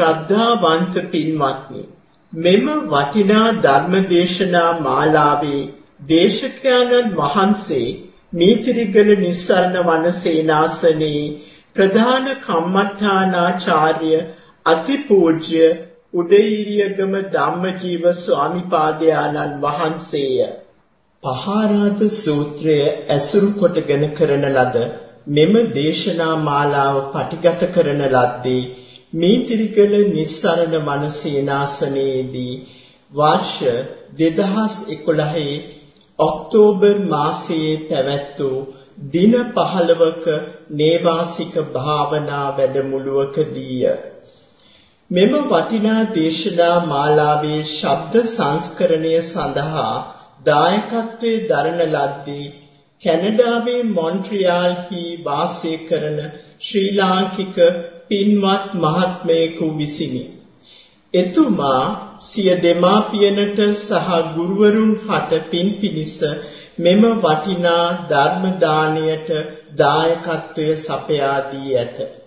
ශ්‍රද්ධාවන්ත පින්වත්නි මෙම වටිනා ධර්මදේශනා මාලාවේ දේශකයන්න් වහන්සේ මීතිරිගල නිස්සරණ වන සේනාසනේ ප්‍රධාන කම්මඨානාචාර්ය අතිපූජ්‍ය උදේීරියගම ධම්මජීව ස්වාමිපාදයාණන් වහන්සේය. පහාරාද සූත්‍රය ඇසුරු කොටගෙන කරන ලද මෙම දේශනා මාලාව පටිගත කරන ලද්දේ මීතිරිගල නිස්සරණ මනසේනාසනයේදී වර්ෂ 2011 ඔක්තෝබර් මාසයේ පැවැත් වූ දින 15ක නේවාසික භාවනා වැඩමුළුවකදීය. මෙම වටිනා දේශනා මාලාවේ ශබ්ද සංස්කරණය සඳහා දායකත්වයේ දරන ලද්දේ කැනඩාවේ මොන්ට්‍රියාල්හි වාසය කරන ශ්‍රී ලාංකික පින්වත් මහත්මයෙකු විසිනි. එතුමා සිය දෙමාපියනට සහ ගුරුවරුන් හට පින් පිනිස මෙම වටිනා ධර්ම දාණයට දායකත්වය සපයා දී ඇත.